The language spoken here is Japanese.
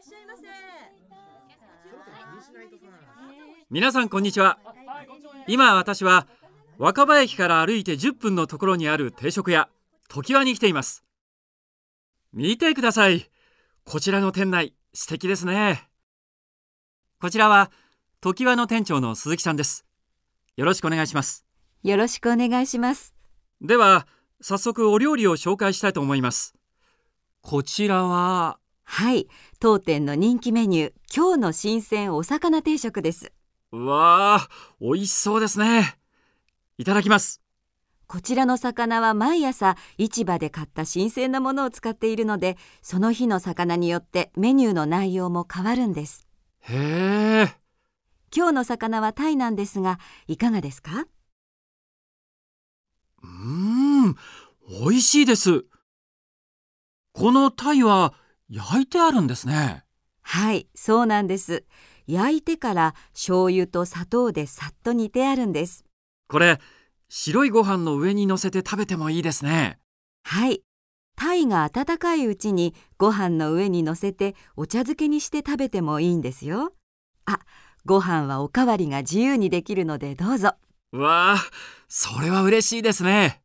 っしゃいませ。皆さんこんにちは。今私は若葉駅から歩いて10分のところにある定食屋時和に来ています。見てください。こちらの店内素敵ですね。こちらは時和の店長の鈴木さんです。よろしくお願いします。よろしくお願いします。では早速お料理を紹介したいと思います。こちらははい、当店の人気メニュー、今日の新鮮お魚定食です。うわあ美味しそうですね。いただきます。こちらの魚は毎朝市場で買った新鮮なものを使っているので、その日の魚によってメニューの内容も変わるんです。へえ今日の魚はタイなんですが、いかがですか？うーん美味しいです。このタイは焼いてあるんですねはい、そうなんです。焼いてから醤油と砂糖でさっと煮てあるんです。これ白いご飯の上に乗せて食べてもいいですねはい。タイが温かいうちにご飯の上に乗せてお茶漬けにして食べてもいいんですよ。あ、ご飯はおかわりが自由にできるのでどうぞ。うわあそれは嬉しいですね